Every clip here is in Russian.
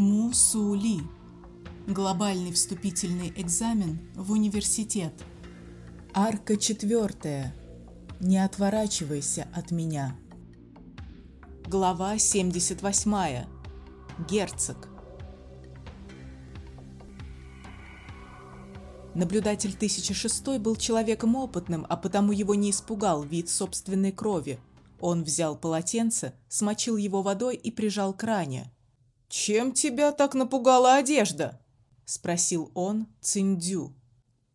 Мусули. Глобальный вступительный экзамен в университет. Арка четвертая. Не отворачивайся от меня. Глава 78. Герцог. Наблюдатель 1006 был человеком опытным, а потому его не испугал вид собственной крови. Он взял полотенце, смочил его водой и прижал к ране. Чем тебя так напугала одежда? спросил он Циндю.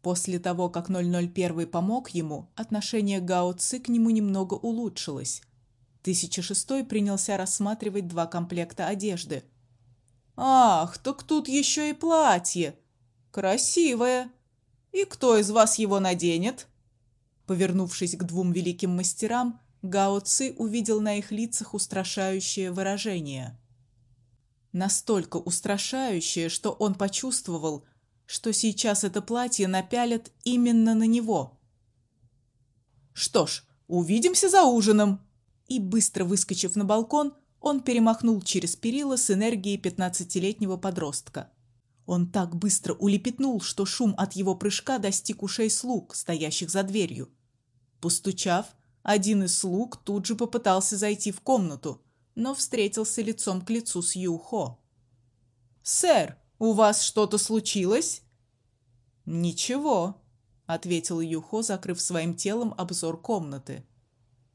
После того, как 001 помог ему, отношение Гао Ци к нему немного улучшилось. 1006 принялся рассматривать два комплекта одежды. Ах, так тут еще и платье. Красивое. И кто из вас его наденет? Повернувшись к двум великим мастерам, Гао Ци увидел на их лицах устрашающее выражение. Настолько устрашающее, что он почувствовал, что сейчас это платье напялят именно на него. Что ж, увидимся за ужином. И быстро выскочив на балкон, он перемахнул через перила с энергией пятнадцатилетнего подростка. Он так быстро улепетнул, что шум от его прыжка достиг ушей слуг, стоящих за дверью. Постучав, один из слуг тут же попытался зайти в комнату, но встретился лицом к лицу с Юхо. "Сэр, у вас что-то случилось?" "Ничего", ответил Юхо, закрыв своим телом обзор комнаты.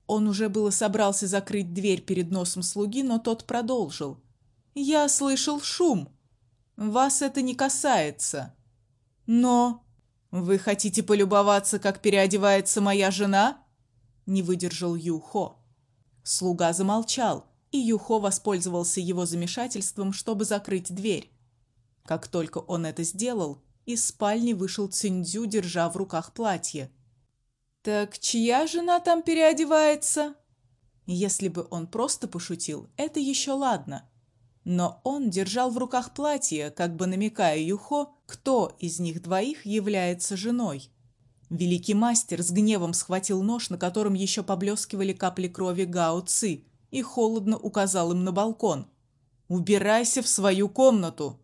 Он уже было собрался закрыть дверь перед носом слуги, но тот продолжил: "Я слышал шум. Вас это не касается. Но вы хотите полюбоваться, как переодевается моя жена? Не выдержал Юхо. Слуга замолчал, и Юхо воспользовался его замешательством, чтобы закрыть дверь. Как только он это сделал, из спальни вышел Циндзю, держа в руках платье. Так чья жена там переодевается? Если бы он просто пошутил, это еще ладно но он держал в руках платье, как бы намекая Юхо, кто из них двоих является женой. Великий мастер с гневом схватил нож, на котором еще поблескивали капли крови Гао Ци, и холодно указал им на балкон. Убирайся в свою комнату.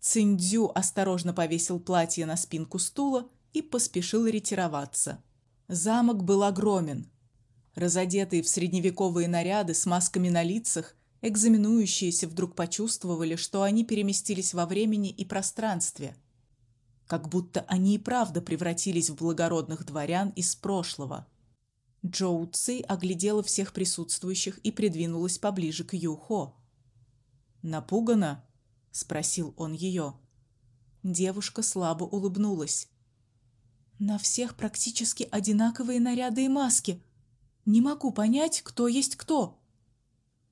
Циндзю осторожно повесил платье на спинку стула и поспешил ретироваться. Замок был огромен. Разодетые в средневековые наряды с масками на лицах, Экзаменующиеся вдруг почувствовали, что они переместились во времени и пространстве, как будто они и правда превратились в благородных дворян из прошлого. Джоу Ци оглядела всех присутствующих и придвинулась поближе к Юхо. "Напугана?" спросил он ее. Девушка слабо улыбнулась. На всех практически одинаковые наряды и маски. Не могу понять, кто есть кто.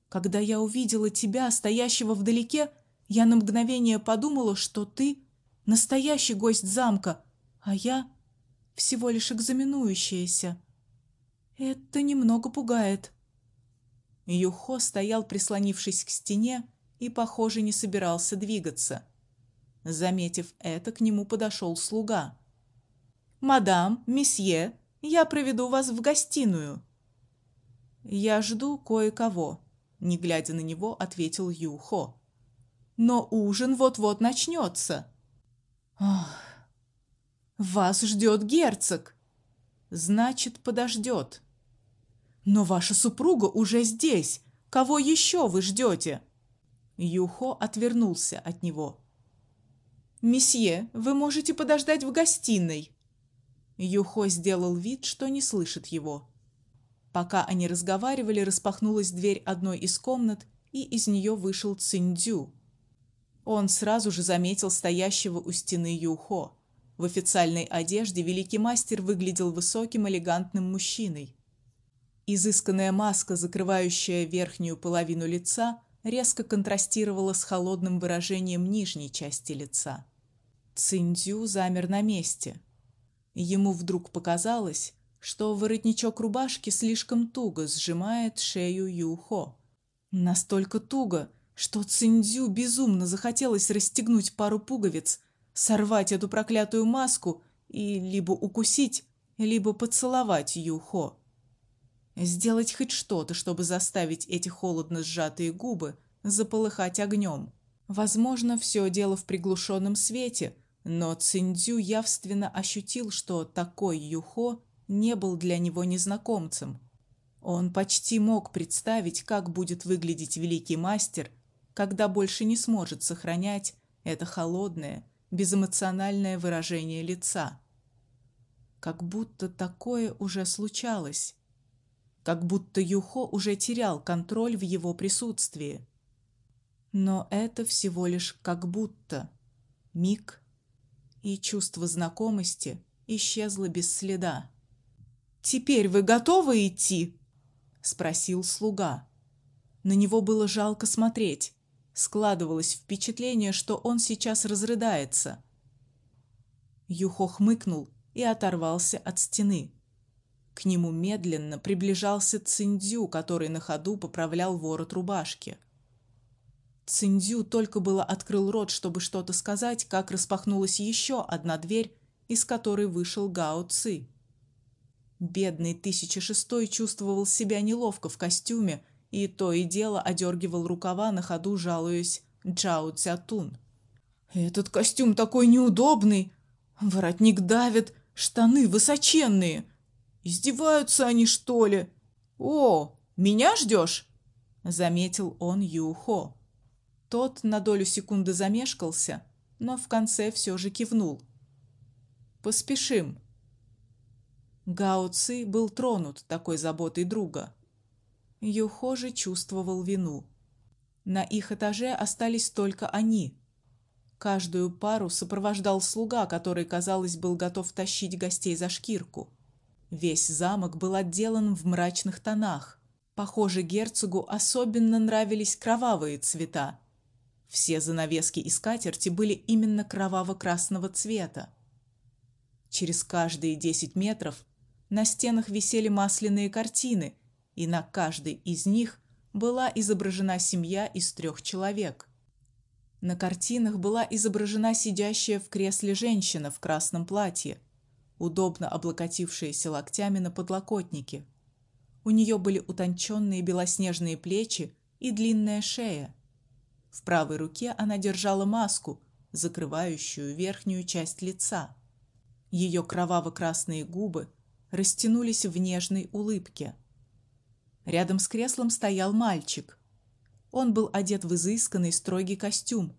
Когда я увидела тебя, стоящего вдалеке, я на мгновение подумала, что ты настоящий гость замка, а я всего лишь экзаменующаяся. Это немного пугает. Юхо стоял, прислонившись к стене, и, похоже, не собирался двигаться. Заметив это, к нему подошел слуга. Мадам, месье, я проведу вас в гостиную. Я жду кое-кого не глядя на него, ответил Юхо. Но ужин вот-вот начнется. Ах. Вас ждет герцог. Значит, подождет. Но ваша супруга уже здесь. Кого еще вы ждете? Юхо отвернулся от него. Месье, вы можете подождать в гостиной. Юхо сделал вид, что не слышит его. Пока они разговаривали, распахнулась дверь одной из комнат, и из нее вышел Циндю. Он сразу же заметил стоящего у стены Юхо. В официальной одежде великий мастер выглядел высоким, элегантным мужчиной. Изысканная маска, закрывающая верхнюю половину лица, резко контрастировала с холодным выражением нижней части лица. Циндю замер на месте. Ему вдруг показалось, что воротничок рубашки слишком туго сжимает шею Юхо. Настолько туго, что Циндзю безумно захотелось расстегнуть пару пуговиц, сорвать эту проклятую маску и либо укусить, либо поцеловать Юхо. Сделать хоть что-то, чтобы заставить эти холодно сжатые губы заполыхать огнем. Возможно, все дело в приглушенном свете, но Циндзю явственно ощутил, что такой Юхо не был для него незнакомцем. Он почти мог представить, как будет выглядеть великий мастер, когда больше не сможет сохранять это холодное, безэмоциональное выражение лица. Как будто такое уже случалось. Как будто Юхо уже терял контроль в его присутствии. Но это всего лишь как будто миг, и чувство знакомости исчезло без следа. Теперь вы готовы идти? спросил слуга. На него было жалко смотреть. Складывалось впечатление, что он сейчас разрыдается. Юхо хмыкнул и оторвался от стены. К нему медленно приближался Циндзю, который на ходу поправлял ворот рубашки. Циндзю только было открыл рот, чтобы что-то сказать, как распахнулась еще одна дверь, из которой вышел Гао Ци. Бедный 1006 чувствовал себя неловко в костюме и то и дело одергивал рукава на ходу, жалуясь Джао Цятун. Этот костюм такой неудобный, воротник давит, штаны высоченные. Издеваются они, что ли? О, меня ждешь? заметил он Юхо. Тот на долю секунды замешкался, но в конце все же кивнул. Поспешим. Гао Ци был тронут такой заботой друга. Юхо же чувствовал вину. На их этаже остались только они. Каждую пару сопровождал слуга, который, казалось, был готов тащить гостей за шкирку. Весь замок был отделан в мрачных тонах. Похоже, герцогу особенно нравились кровавые цвета. Все занавески и скатерти были именно кроваво-красного цвета. Через каждые десять метров на стенах висели масляные картины, и на каждой из них была изображена семья из трех человек. На картинах была изображена сидящая в кресле женщина в красном платье, удобно облокотившаяся локтями на подлокотнике. У нее были утонченные белоснежные плечи и длинная шея. В правой руке она держала маску, закрывающую верхнюю часть лица. Ее кроваво-красные губы растянулись в нежной улыбке. Рядом с креслом стоял мальчик. Он был одет в изысканный строгий костюм,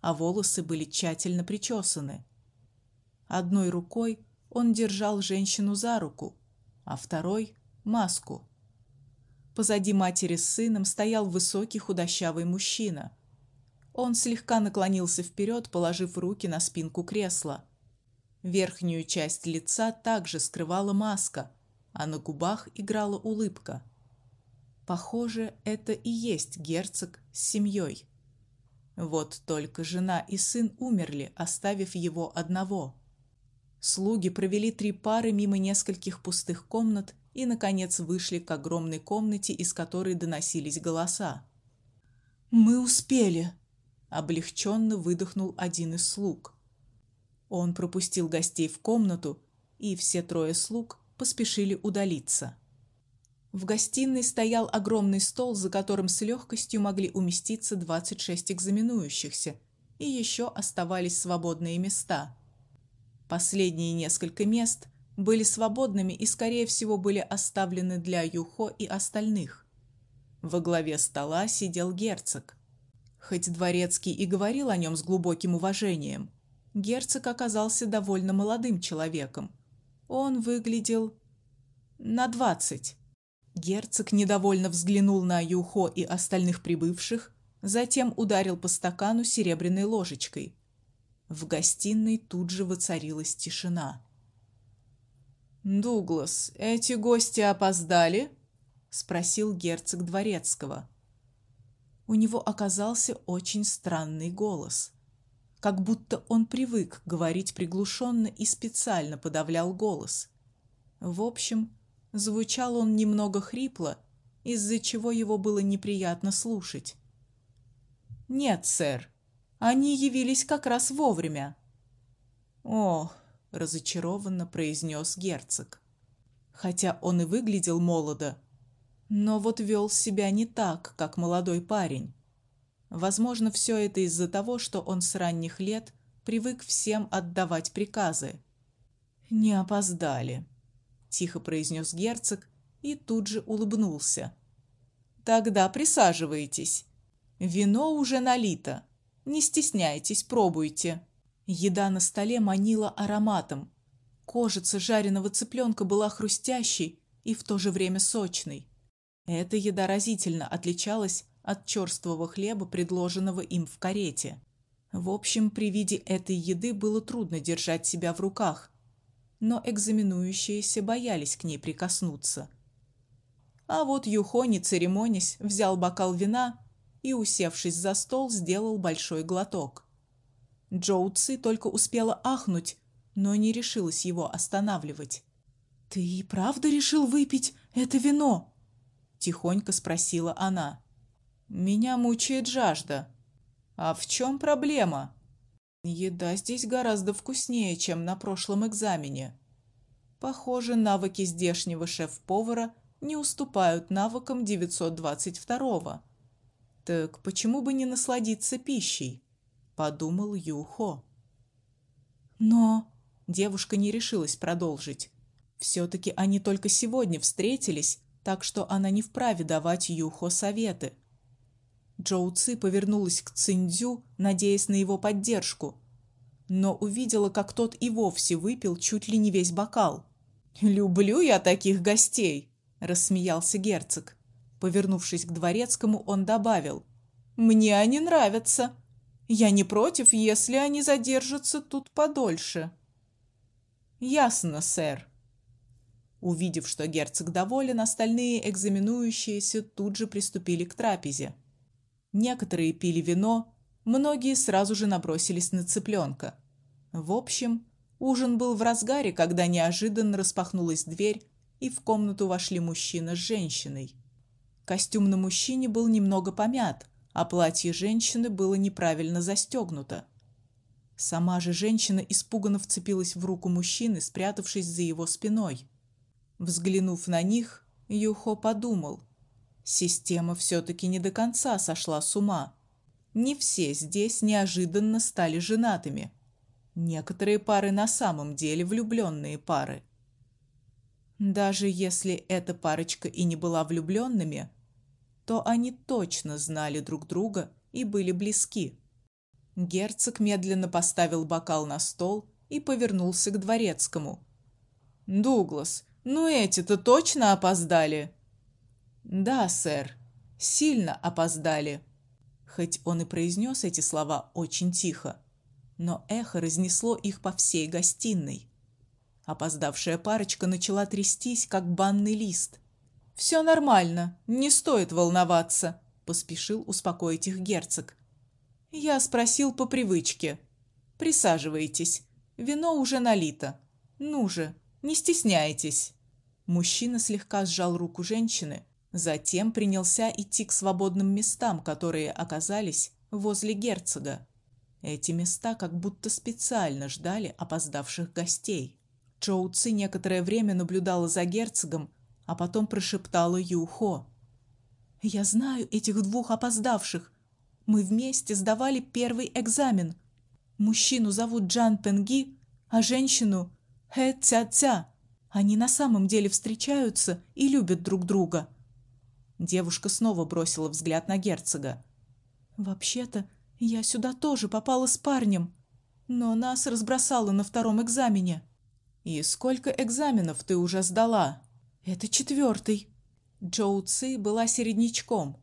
а волосы были тщательно причесаны. Одной рукой он держал женщину за руку, а второй маску. Позади матери с сыном стоял высокий худощавый мужчина. Он слегка наклонился вперед, положив руки на спинку кресла. Верхнюю часть лица также скрывала маска, а на губах играла улыбка. Похоже, это и есть герцог с семьей. Вот только жена и сын умерли, оставив его одного. Слуги провели три пары мимо нескольких пустых комнат и наконец вышли к огромной комнате, из которой доносились голоса. Мы успели, облегченно выдохнул один из слуг. Он пропустил гостей в комнату, и все трое слуг поспешили удалиться. В гостиной стоял огромный стол, за которым с легкостью могли уместиться 26 экзаменующихся, и еще оставались свободные места. Последние несколько мест были свободными и, скорее всего, были оставлены для Юхо и остальных. Во главе стола сидел герцог. Хоть дворецкий и говорил о нем с глубоким уважением, герцог оказался довольно молодым человеком. Он выглядел на двадцать. Герцог недовольно взглянул на Юхо и остальных прибывших, затем ударил по стакану серебряной ложечкой. В гостиной тут же воцарилась тишина. Дуглас, эти гости опоздали? спросил герцог дворецкого. У него оказался очень странный голос как будто он привык говорить приглушенно и специально подавлял голос. В общем, звучал он немного хрипло, из-за чего его было неприятно слушать. Нет, сэр. Они явились как раз вовремя. О, разочарованно произнес герцог. Хотя он и выглядел молодо, но вот вел себя не так, как молодой парень. Возможно, все это из-за того, что он с ранних лет привык всем отдавать приказы. Не опоздали, тихо произнес герцог и тут же улыбнулся. Тогда присаживайтесь. Вино уже налито. Не стесняйтесь, пробуйте. Еда на столе манила ароматом. Кожица жареного цыпленка была хрустящей и в то же время сочной. Эта еда разительно отличалась от черствого хлеба, предложенного им в карете. В общем, при виде этой еды было трудно держать себя в руках, но экзаменующиеся боялись к ней прикоснуться. А вот Юхо, не церемонясь, взял бокал вина и, усевшись за стол, сделал большой глоток. Джоу Ци только успела ахнуть, но не решилась его останавливать. «Ты и правда решил выпить это вино?» – тихонько спросила она. «Меня мучает жажда». «А в чем проблема?» «Еда здесь гораздо вкуснее, чем на прошлом экзамене. Похоже, навыки здешнего шеф-повара не уступают навыкам 922-го. Так почему бы не насладиться пищей?» – подумал Юхо. Но девушка не решилась продолжить. Все-таки они только сегодня встретились, так что она не вправе давать Юхо советы. Джоу Ци повернулась к Циндзю, надеясь на его поддержку, но увидела, как тот и вовсе выпил чуть ли не весь бокал. «Люблю я таких гостей!» – рассмеялся герцог. Повернувшись к дворецкому, он добавил. «Мне они нравятся. Я не против, если они задержатся тут подольше». «Ясно, сэр», Увидев, что герцог доволен, остальные экзаменующиеся тут же приступили к трапезе. Некоторые пили вино, многие сразу же набросились на цыпленка. В общем, ужин был в разгаре, когда неожиданно распахнулась дверь, и в комнату вошли мужчина с женщиной. Костюм на мужчине был немного помят, а платье женщины было неправильно застегнуто. Сама же женщина испуганно вцепилась в руку мужчины, спрятавшись за его спиной. Взглянув на них, Юхо подумал: система все таки не до конца сошла с ума. Не все здесь неожиданно стали женатыми. Некоторые пары на самом деле влюбленные пары. Даже если эта парочка и не была влюбленными, то они точно знали друг друга и были близки. Герцог медленно поставил бокал на стол и повернулся к дворецкому. Дуглас, ну эти-то точно опоздали. Да, сэр, сильно опоздали. Хоть он и произнес эти слова очень тихо, но эхо разнесло их по всей гостиной. Опоздавшая парочка начала трястись, как банный лист. Все нормально, не стоит волноваться, поспешил успокоить их герцог. Я спросил по привычке. Присаживайтесь. Вино уже налито. Ну же, не стесняйтесь. Мужчина слегка сжал руку женщины, затем принялся идти к свободным местам, которые оказались возле герцога. Эти места как будто специально ждали опоздавших гостей. Чоу Ци некоторое время наблюдала за герцогом, а потом прошептала Юхо: "Я знаю этих двух опоздавших. Мы вместе сдавали первый экзамен. Мужчину зовут Джан Пенги, а женщину Хэ Ця Ця. Они на самом деле встречаются и любят друг друга. Девушка снова бросила взгляд на герцога. Вообще-то, я сюда тоже попала с парнем, но нас разбросало на втором экзамене. И сколько экзаменов ты уже сдала? Это четвертый. Джоу Ци была середнячком.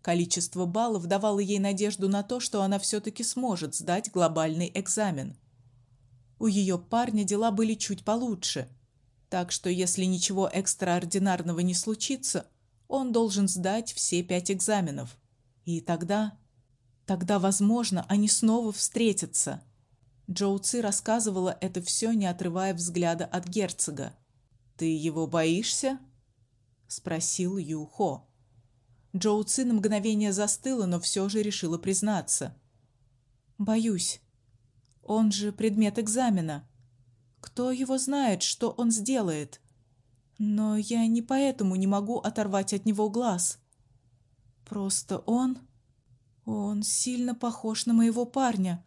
Количество баллов давало ей надежду на то, что она все таки сможет сдать глобальный экзамен. У ее парня дела были чуть получше. Так что если ничего экстраординарного не случится, он должен сдать все пять экзаменов. И тогда, тогда, возможно, они снова встретятся. Джоу Ци рассказывала это все, не отрывая взгляда от герцога. Ты его боишься? спросил Ю Хо. Джоу Ци на мгновение застыла, но все же решила признаться. Боюсь. Он же предмет экзамена. Кто его знает, что он сделает? Но я не поэтому не могу оторвать от него глаз. Просто он Он сильно похож на моего парня,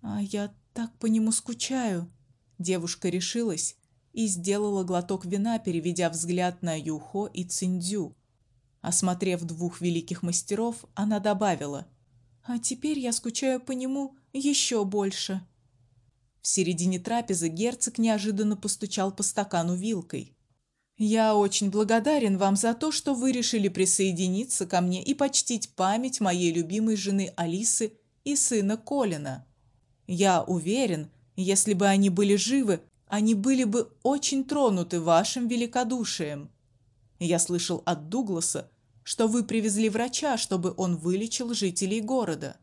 а я так по нему скучаю. Девушка решилась и сделала глоток вина, переведя взгляд на Юхо и Циндзю. Осмотрев двух великих мастеров, она добавила: "А теперь я скучаю по нему еще больше". В середине трапезы герцог неожиданно постучал по стакану вилкой. Я очень благодарен вам за то, что вы решили присоединиться ко мне и почтить память моей любимой жены Алисы и сына Колина. Я уверен, если бы они были живы, они были бы очень тронуты вашим великодушием. Я слышал от Дугласа, что вы привезли врача, чтобы он вылечил жителей города.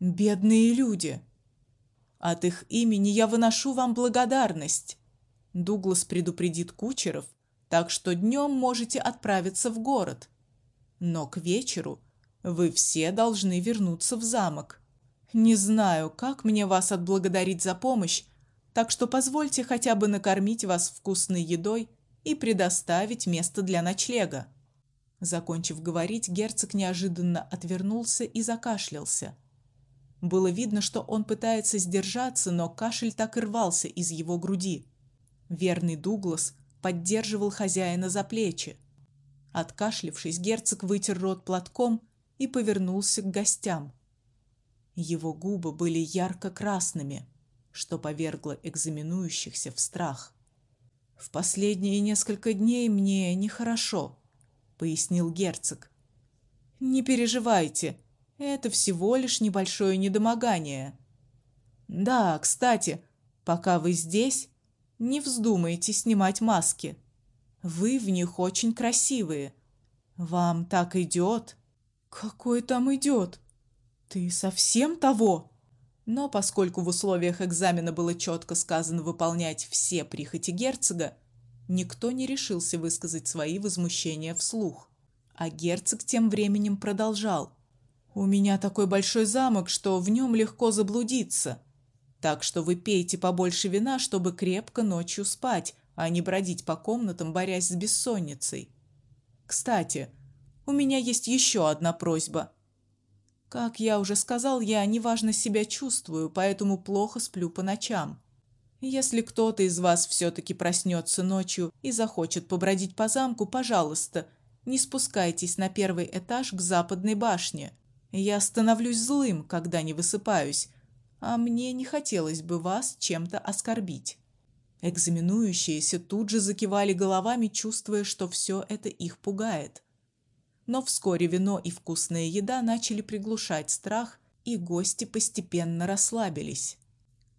Бедные люди. От их имени я выношу вам благодарность. Дуглас предупредит кучеров, так что днем можете отправиться в город. Но к вечеру вы все должны вернуться в замок. Не знаю, как мне вас отблагодарить за помощь, так что позвольте хотя бы накормить вас вкусной едой и предоставить место для ночлега. Закончив говорить, герцог неожиданно отвернулся и закашлялся. Было видно, что он пытается сдержаться, но кашель так и рвался из его груди. Верный Дуглас поддерживал хозяина за плечи. Откашлившись, герцог вытер рот платком и повернулся к гостям. Его губы были ярко-красными, что повергло экзаменующихся в страх. В последние несколько дней мне нехорошо, пояснил герцог. Не переживайте, это всего лишь небольшое недомогание. Да, кстати, пока вы здесь, не вздумайте снимать маски. Вы в них очень красивые. Вам так идет. Какой там идет? Ты совсем того? Но поскольку в условиях экзамена было четко сказано выполнять все прихоти герцога, никто не решился высказать свои возмущения вслух. А герцог тем временем продолжал: "У меня такой большой замок, что в нем легко заблудиться. Так что вы пейте побольше вина, чтобы крепко ночью спать, а не бродить по комнатам, борясь с бессонницей. Кстати, у меня есть еще одна просьба. Как я уже сказал, я неважно себя чувствую, поэтому плохо сплю по ночам. Если кто-то из вас все таки проснется ночью и захочет побродить по замку, пожалуйста, не спускайтесь на первый этаж к западной башне. Я становлюсь злым, когда не высыпаюсь, а мне не хотелось бы вас чем-то оскорбить. Экзаменующиеся тут же закивали головами, чувствуя, что все это их пугает. Но вскоре вино и вкусная еда начали приглушать страх, и гости постепенно расслабились.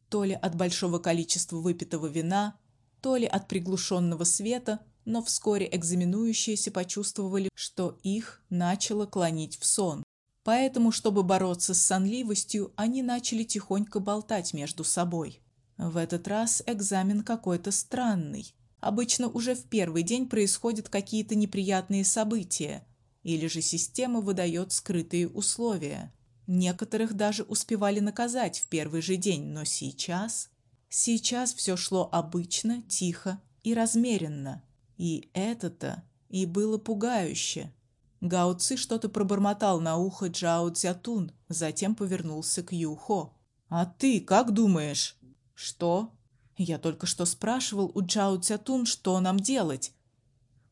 То ли от большого количества выпитого вина, то ли от приглушенного света, но вскоре экзаменующиеся почувствовали, что их начало клонить в сон. Поэтому, чтобы бороться с сонливостью, они начали тихонько болтать между собой. В этот раз экзамен какой-то странный. Обычно уже в первый день происходят какие-то неприятные события, или же система выдает скрытые условия. Некоторых даже успевали наказать в первый же день, но сейчас сейчас все шло обычно, тихо и размеренно. И это-то и было пугающе. Гао Ци что-то пробормотал на ухо Джао Цзятун, затем повернулся к Юхо. А ты как думаешь? Что? Я только что спрашивал у Джао Цзятун, что нам делать.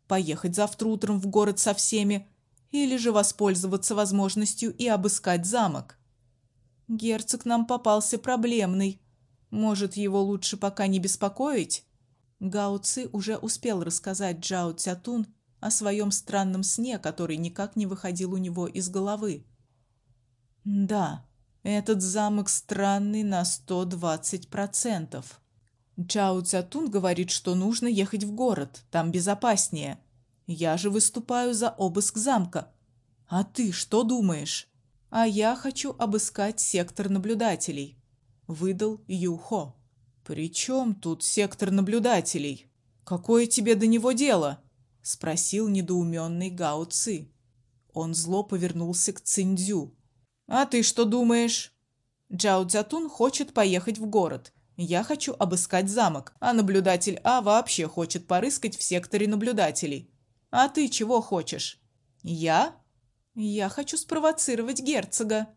Поехать завтра утром в город со всеми или же воспользоваться возможностью и обыскать замок? Герцог нам попался проблемный. Может, его лучше пока не беспокоить? Гао Ци уже успел рассказать Джао Цзятун о своем странном сне, который никак не выходил у него из головы. Да, этот замок странный на 120%. Чао Цятун говорит, что нужно ехать в город, там безопаснее. Я же выступаю за обыск замка. А ты что думаешь? А я хочу обыскать сектор наблюдателей, выдал Юхо. Причем тут сектор наблюдателей? Какое тебе до него дело? спросил недоуменный Гао Ци. Он зло повернулся к Циндзю. А ты что думаешь? Джао Цзятун хочет поехать в город. Я хочу обыскать замок, а наблюдатель А вообще хочет порыскать в секторе наблюдателей. А ты чего хочешь? Я? Я хочу спровоцировать герцога.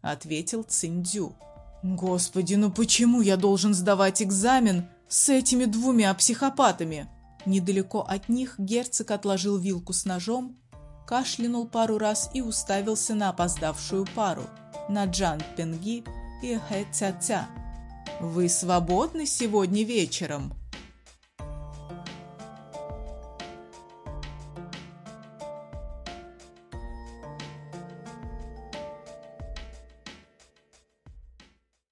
ответил Циндзю. Господи, ну почему я должен сдавать экзамен с этими двумя психопатами? Недалеко от них герцог отложил вилку с ножом, кашлянул пару раз и уставился на опоздавшую пару, на Джан Пенги и Хэ Ця Ця. Вы свободны сегодня вечером?